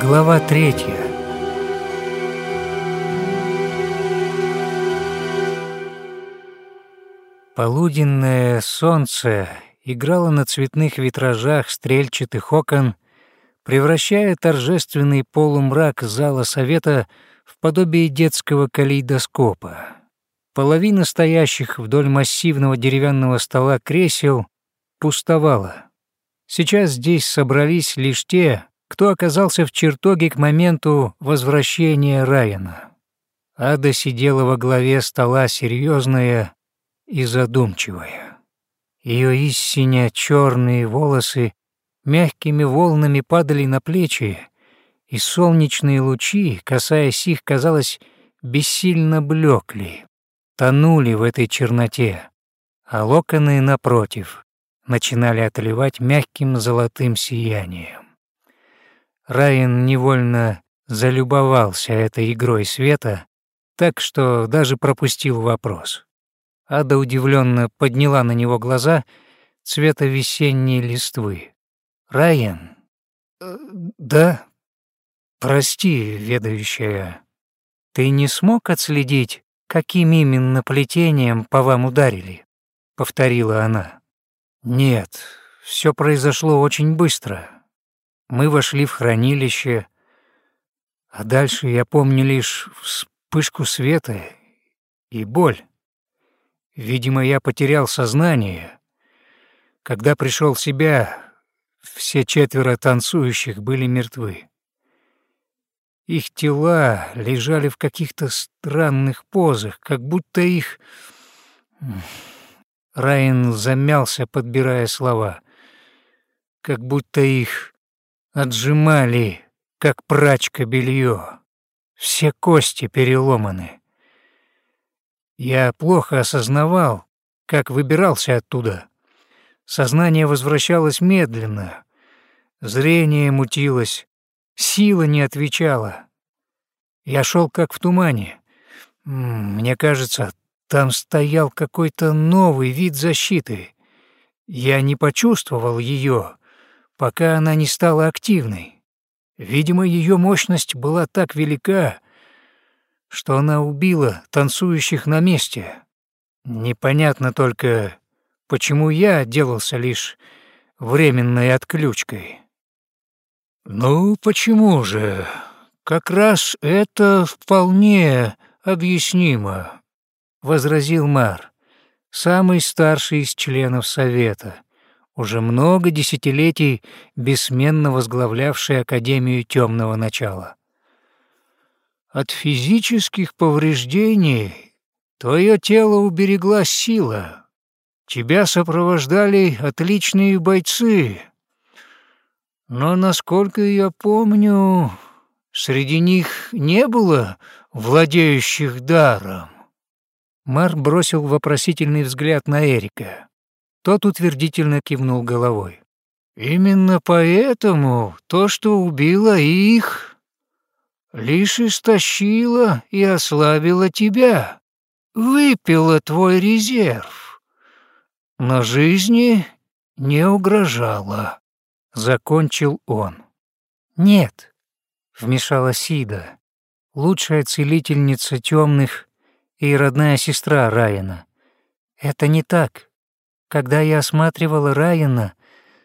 Глава третья. Полуденное солнце играло на цветных витражах стрельчатых окон, превращая торжественный полумрак зала совета в подобие детского калейдоскопа. Половина стоящих вдоль массивного деревянного стола кресел пустовала. Сейчас здесь собрались лишь те, кто оказался в чертоге к моменту возвращения Райана. Ада сидела во главе стола серьезная и задумчивая. Ее истинно черные волосы мягкими волнами падали на плечи, и солнечные лучи, касаясь их, казалось, бессильно блекли, тонули в этой черноте, а локоны, напротив, начинали отливать мягким золотым сиянием. Райан невольно залюбовался этой игрой света, так что даже пропустил вопрос. Ада удивленно подняла на него глаза цвета весенней листвы. «Райан?» «Э, «Да?» «Прости, ведающая, ты не смог отследить, каким именно плетением по вам ударили?» — повторила она. «Нет, все произошло очень быстро. Мы вошли в хранилище, а дальше я помню лишь вспышку света и боль. Видимо, я потерял сознание. Когда пришел в себя, все четверо танцующих были мертвы. Их тела лежали в каких-то странных позах, как будто их... Райан замялся, подбирая слова. Как будто их отжимали, как прачка белье. Все кости переломаны. Я плохо осознавал, как выбирался оттуда. Сознание возвращалось медленно, зрение мутилось, сила не отвечала. Я шел как в тумане. Мне кажется, там стоял какой-то новый вид защиты. Я не почувствовал ее, пока она не стала активной. Видимо, ее мощность была так велика, что она убила танцующих на месте. Непонятно только, почему я отделался лишь временной отключкой. «Ну, почему же? Как раз это вполне объяснимо», — возразил Мар, самый старший из членов Совета, уже много десятилетий бессменно возглавлявший Академию темного начала. От физических повреждений твое тело уберегла сила. Тебя сопровождали отличные бойцы. Но, насколько я помню, среди них не было владеющих даром. Мар бросил вопросительный взгляд на Эрика. Тот утвердительно кивнул головой. «Именно поэтому то, что убило их, лишь истощило и ослабило тебя, выпило твой резерв, но жизни не угрожало», — закончил он. «Нет», — вмешала Сида, лучшая целительница темных и родная сестра Райана. «Это не так. Когда я осматривала Райана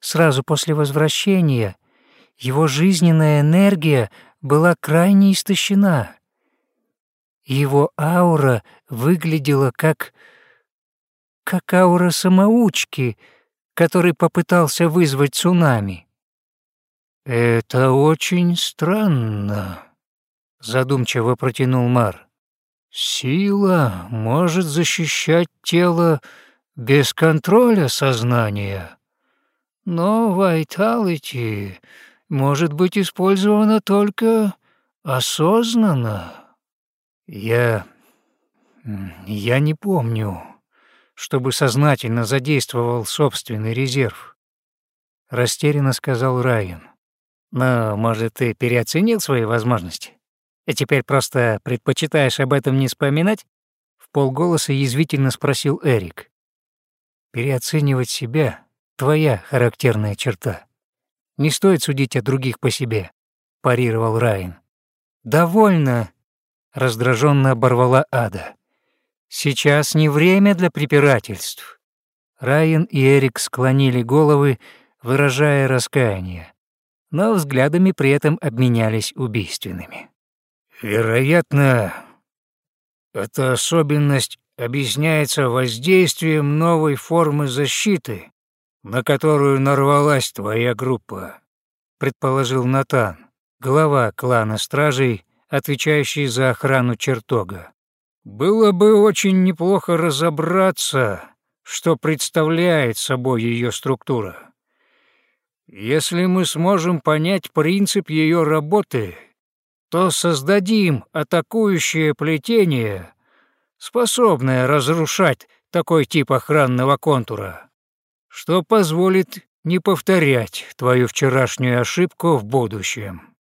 сразу после возвращения, его жизненная энергия была крайне истощена. Его аура выглядела как... как аура самоучки, который попытался вызвать цунами. «Это очень странно», — задумчиво протянул Мар. «Сила может защищать тело без контроля сознания. Но vitality может быть использовано только осознанно. Я... я не помню, чтобы сознательно задействовал собственный резерв. Растерянно сказал Райан. Но, может, ты переоценил свои возможности? И теперь просто предпочитаешь об этом не вспоминать? В полголоса язвительно спросил Эрик. Переоценивать себя — твоя характерная черта. Не стоит судить о других по себе. — парировал Райан. «Довольно!» — раздраженно оборвала Ада. «Сейчас не время для препирательств». Райан и Эрик склонили головы, выражая раскаяние, но взглядами при этом обменялись убийственными. «Вероятно, эта особенность объясняется воздействием новой формы защиты, на которую нарвалась твоя группа», — предположил Натан, глава клана стражей, отвечающий за охрану чертога. «Было бы очень неплохо разобраться, что представляет собой ее структура. Если мы сможем понять принцип ее работы, то создадим атакующее плетение, способное разрушать такой тип охранного контура, что позволит не повторять твою вчерашнюю ошибку в будущем.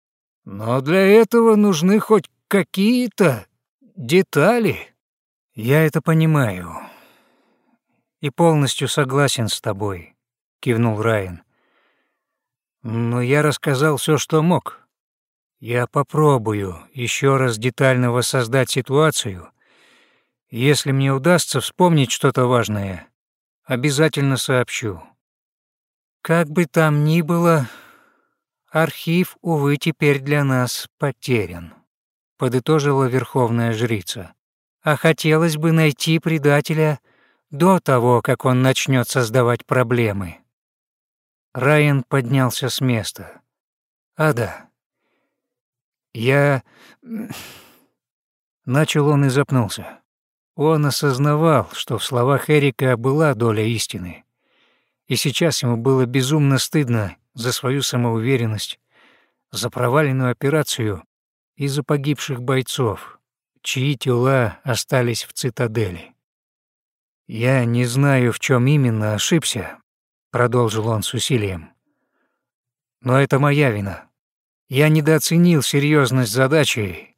Но для этого нужны хоть какие-то детали. Я это понимаю. И полностью согласен с тобой, кивнул Райан. Но я рассказал все, что мог. Я попробую еще раз детально воссоздать ситуацию. Если мне удастся вспомнить что-то важное, обязательно сообщу. Как бы там ни было, архив, увы, теперь для нас потерян, подытожила верховная жрица. А хотелось бы найти предателя до того, как он начнет создавать проблемы. Райан поднялся с места. «Ада, я...» Начал он и запнулся. Он осознавал, что в словах Эрика была доля истины. И сейчас ему было безумно стыдно за свою самоуверенность, за проваленную операцию и за погибших бойцов, чьи тела остались в цитадели. «Я не знаю, в чем именно ошибся», — продолжил он с усилием. «Но это моя вина. Я недооценил серьезность задачи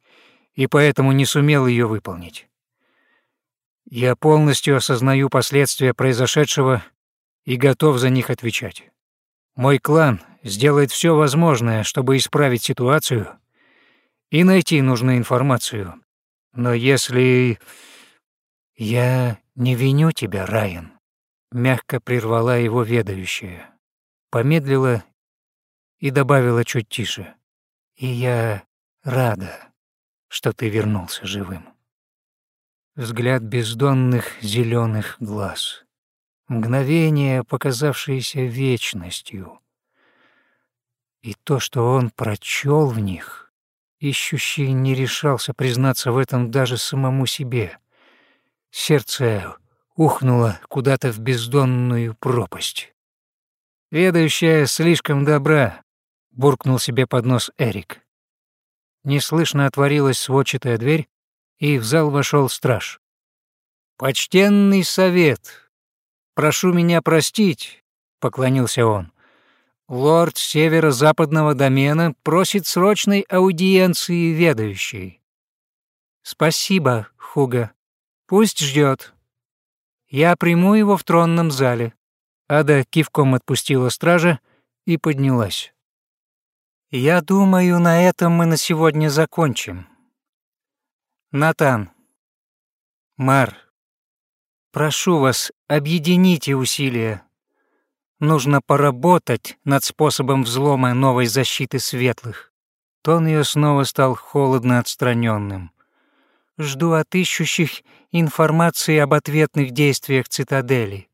и поэтому не сумел ее выполнить. Я полностью осознаю последствия произошедшего и готов за них отвечать. Мой клан сделает все возможное, чтобы исправить ситуацию и найти нужную информацию. Но если... Я не виню тебя, Райан, мягко прервала его ведающая. Помедлила и добавила чуть тише. И я рада, что ты вернулся живым. Взгляд бездонных зеленых глаз. Мгновение, показавшееся вечностью. И то, что он прочел в них, ищущий не решался признаться в этом даже самому себе. Сердце ухнуло куда-то в бездонную пропасть. «Ведающая слишком добра», буркнул себе под нос Эрик. Неслышно отворилась сводчатая дверь, и в зал вошел страж. «Почтенный совет, прошу меня простить», — поклонился он. «Лорд северо-западного домена просит срочной аудиенции ведающей». «Спасибо, Хуга. Пусть ждет. Я приму его в тронном зале». Ада кивком отпустила стража и поднялась. Я думаю, на этом мы на сегодня закончим. Натан, Мар, прошу вас, объедините усилия. Нужно поработать над способом взлома новой защиты светлых. Тон ее снова стал холодно отстраненным. Жду от ищущих информации об ответных действиях цитадели.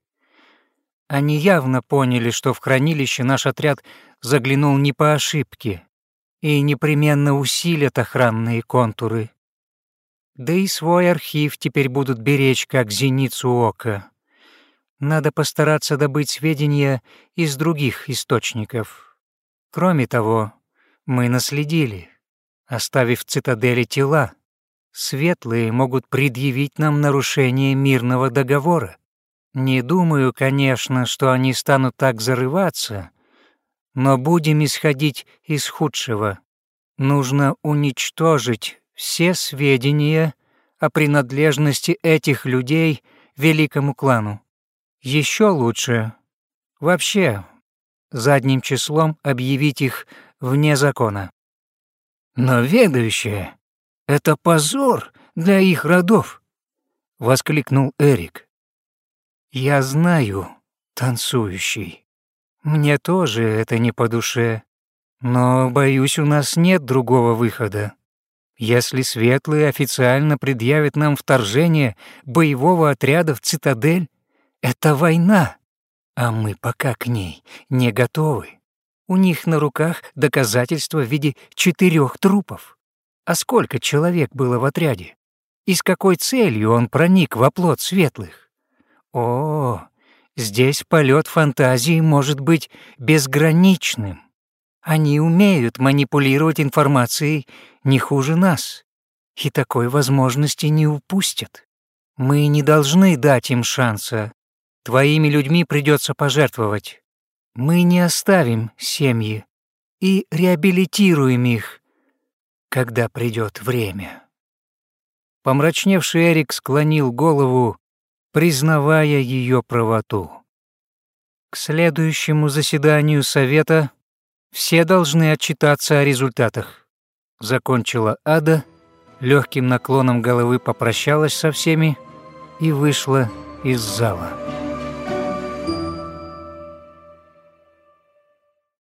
Они явно поняли, что в хранилище наш отряд заглянул не по ошибке и непременно усилят охранные контуры. Да и свой архив теперь будут беречь как зеницу ока. Надо постараться добыть сведения из других источников. Кроме того, мы наследили, оставив в цитадели тела. Светлые могут предъявить нам нарушение мирного договора. Не думаю, конечно, что они станут так зарываться, но будем исходить из худшего. Нужно уничтожить все сведения о принадлежности этих людей великому клану. Еще лучше вообще задним числом объявить их вне закона. Но ведущая — это позор для их родов, — воскликнул Эрик. Я знаю, танцующий. Мне тоже это не по душе. Но, боюсь, у нас нет другого выхода. Если светлые официально предъявят нам вторжение боевого отряда в цитадель, это война, а мы пока к ней не готовы. У них на руках доказательства в виде четырех трупов. А сколько человек было в отряде? И с какой целью он проник в оплот светлых? О, здесь полет фантазии может быть безграничным. Они умеют манипулировать информацией не хуже нас, и такой возможности не упустят. Мы не должны дать им шанса. Твоими людьми придется пожертвовать. Мы не оставим семьи и реабилитируем их, когда придет время. Помрачневший Эрик склонил голову, признавая ее правоту. К следующему заседанию совета все должны отчитаться о результатах. Закончила Ада, легким наклоном головы попрощалась со всеми и вышла из зала.